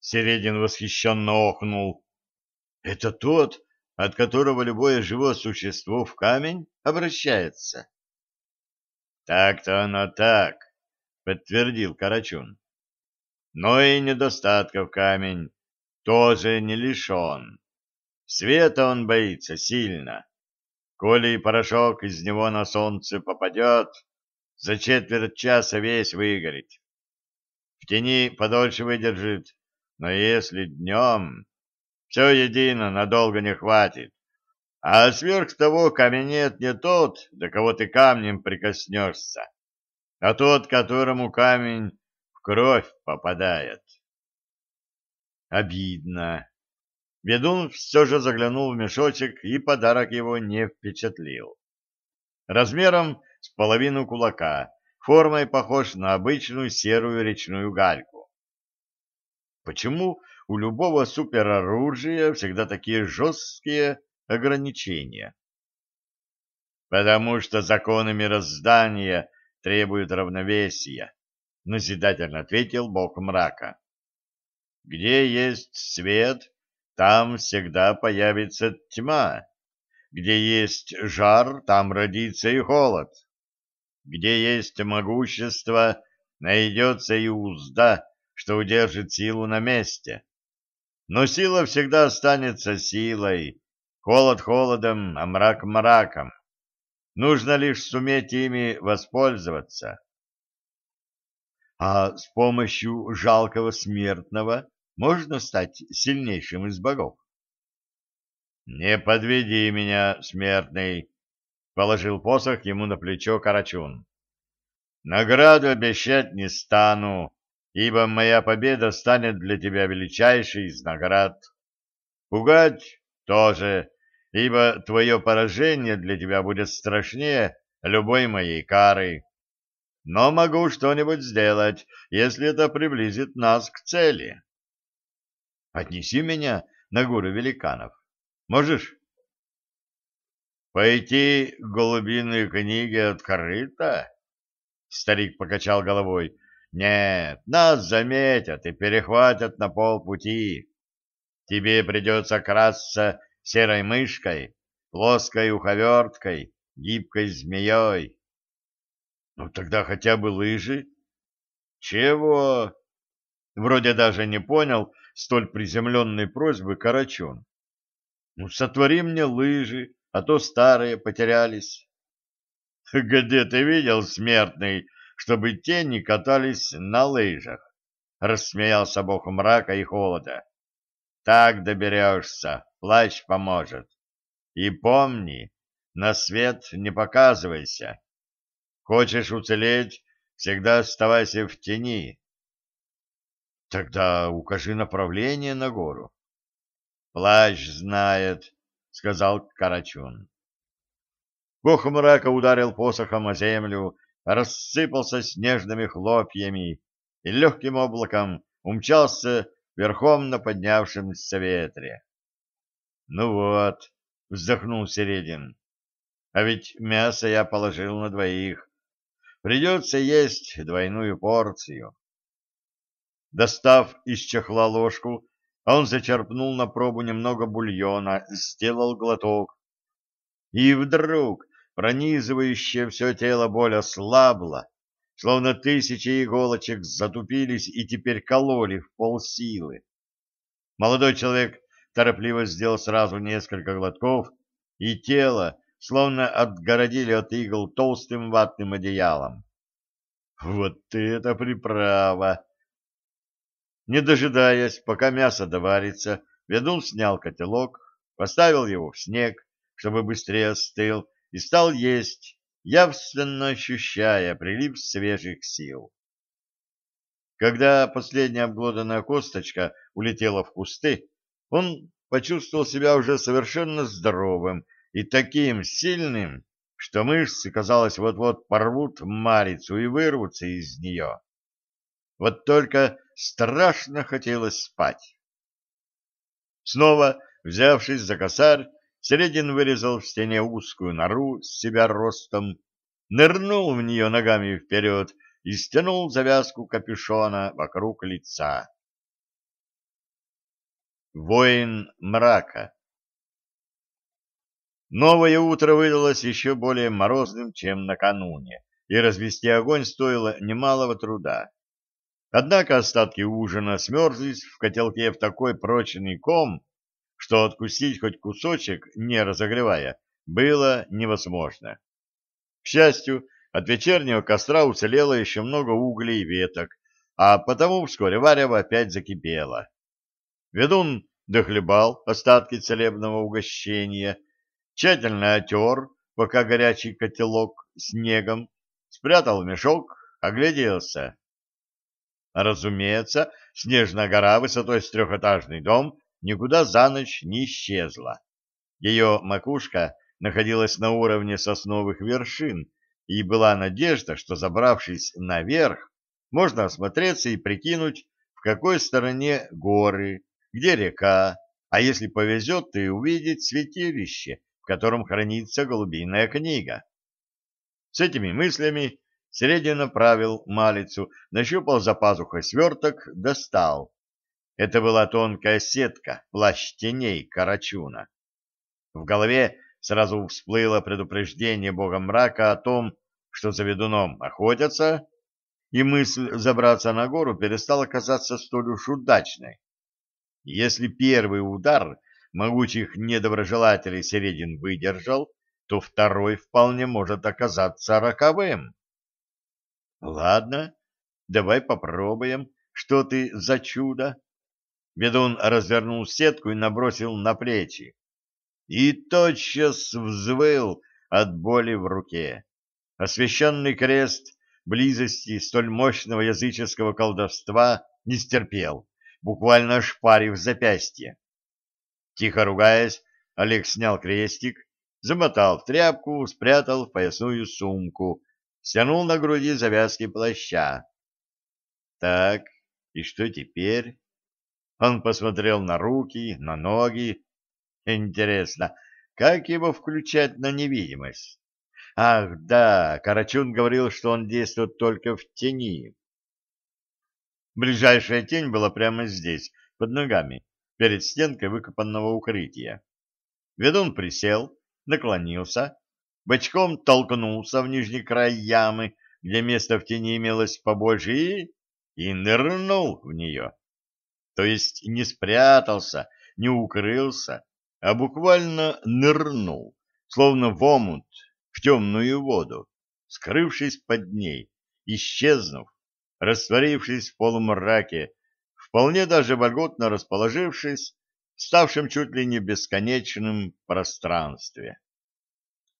Середин восхищенно охнул. Это тот, от которого любое живое существо в камень обращается? Так-то оно так, подтвердил Карачун. Но и недостатков камень тоже не лишен. Света он боится сильно. Коли порошок из него на солнце попадет, за четверть часа весь выгорит. В тени подольше выдержит, но если днем, все едино, надолго не хватит. А сверх того каменет не тот, до кого ты камнем прикоснешься, а тот, которому камень в кровь попадает. Обидно. Ведун все же заглянул в мешочек, и подарок его не впечатлил. Размером с половину кулака, формой похож на обычную серую речную гальку. Почему у любого супероружия всегда такие жесткие ограничения? Потому что законы мироздания требуют равновесия, назидательно ответил бог мрака. Где есть свет, там всегда появится тьма. Где есть жар, там родится и холод. Где есть могущество, найдется и узда, что удержит силу на месте. Но сила всегда останется силой, холод холодом, а мрак мраком. Нужно лишь суметь ими воспользоваться. А с помощью жалкого смертного можно стать сильнейшим из богов? «Не подведи меня, смертный!» — положил посох ему на плечо Карачун. «Награду обещать не стану, ибо моя победа станет для тебя величайшей из наград. Пугать тоже, ибо твое поражение для тебя будет страшнее любой моей кары. Но могу что-нибудь сделать, если это приблизит нас к цели». Отнеси меня на горы великанов. Можешь? Пойти к голубиной книге открыто? Старик покачал головой. Нет, нас заметят и перехватят на полпути. Тебе придется красться серой мышкой, плоской уховерткой, гибкой змеей. Ну тогда хотя бы лыжи. Чего? Вроде даже не понял, столь приземленной просьбы Карачун. «Ну, сотвори мне лыжи, а то старые потерялись». «Где ты видел, смертный, чтобы тени катались на лыжах?» — рассмеялся бог мрака и холода. «Так доберешься, плащ поможет. И помни, на свет не показывайся. Хочешь уцелеть, всегда оставайся в тени, Тогда укажи направление на гору. Плащ знает, сказал Карачун. Бог мрака ударил посохом о землю, рассыпался снежными хлопьями и легким облаком умчался верхом на поднявшемся ветре. Ну вот, вздохнул Середин. А ведь мясо я положил на двоих. Придется есть двойную порцию. Достав из чехла ложку, он зачерпнул на пробу немного бульона, сделал глоток. И вдруг пронизывающее все тело боль ослабла, словно тысячи иголочек затупились и теперь кололи в полсилы. Молодой человек торопливо сделал сразу несколько глотков, и тело словно отгородили от игл толстым ватным одеялом. Вот это приправа! Не дожидаясь, пока мясо доварится, ведун снял котелок, поставил его в снег, чтобы быстрее остыл, и стал есть, явственно ощущая прилив свежих сил. Когда последняя обглоданная косточка улетела в кусты, он почувствовал себя уже совершенно здоровым и таким сильным, что мышцы, казалось, вот-вот порвут марицу и вырвутся из нее. Вот только страшно хотелось спать. Снова, взявшись за косарь, Середин вырезал в стене узкую нору с себя ростом, нырнул в нее ногами вперед и стянул завязку капюшона вокруг лица. Воин мрака Новое утро выдалось еще более морозным, чем накануне, и развести огонь стоило немалого труда. Однако остатки ужина смерзлись в котелке в такой прочный ком, что откусить хоть кусочек, не разогревая, было невозможно. К счастью, от вечернего костра уцелело еще много углей и веток, а потому вскоре варево опять закипело. Ведун дохлебал остатки целебного угощения, тщательно отер, пока горячий котелок снегом, спрятал в мешок, огляделся. Разумеется, снежная гора высотой с трехэтажный дом никуда за ночь не исчезла. Ее макушка находилась на уровне сосновых вершин, и была надежда, что, забравшись наверх, можно осмотреться и прикинуть, в какой стороне горы, где река, а если повезет, и увидеть святилище, в котором хранится голубиная книга. С этими мыслями Середин направил малицу, нащупал за пазухой сверток, достал. Это была тонкая сетка, плащ теней Карачуна. В голове сразу всплыло предупреждение бога мрака о том, что за ведуном охотятся, и мысль забраться на гору перестала казаться столь уж удачной. Если первый удар могучих недоброжелателей Середин выдержал, то второй вполне может оказаться роковым. Ладно, давай попробуем, что ты за чудо. Ведун развернул сетку и набросил на плечи. И тотчас взвыл от боли в руке. Освященный крест близости столь мощного языческого колдовства не стерпел буквально ошпарив запястье. Тихо ругаясь, Олег снял крестик, замотал в тряпку, спрятал в поясную сумку, стянул на груди завязки плаща. Так, и что теперь? Он посмотрел на руки, на ноги. Интересно, как его включать на невидимость? Ах, да, Карачун говорил, что он действует только в тени. Ближайшая тень была прямо здесь, под ногами, перед стенкой выкопанного укрытия. Ведун присел, наклонился, бочком толкнулся в нижний край ямы, где место в тени имелось побольше, и... и нырнул в нее. То есть не спрятался, не укрылся, а буквально нырнул, словно в омут, в темную воду, скрывшись под ней, исчезнув, растворившись в полумраке, вполне даже вольготно расположившись в ставшем чуть ли не бесконечном пространстве.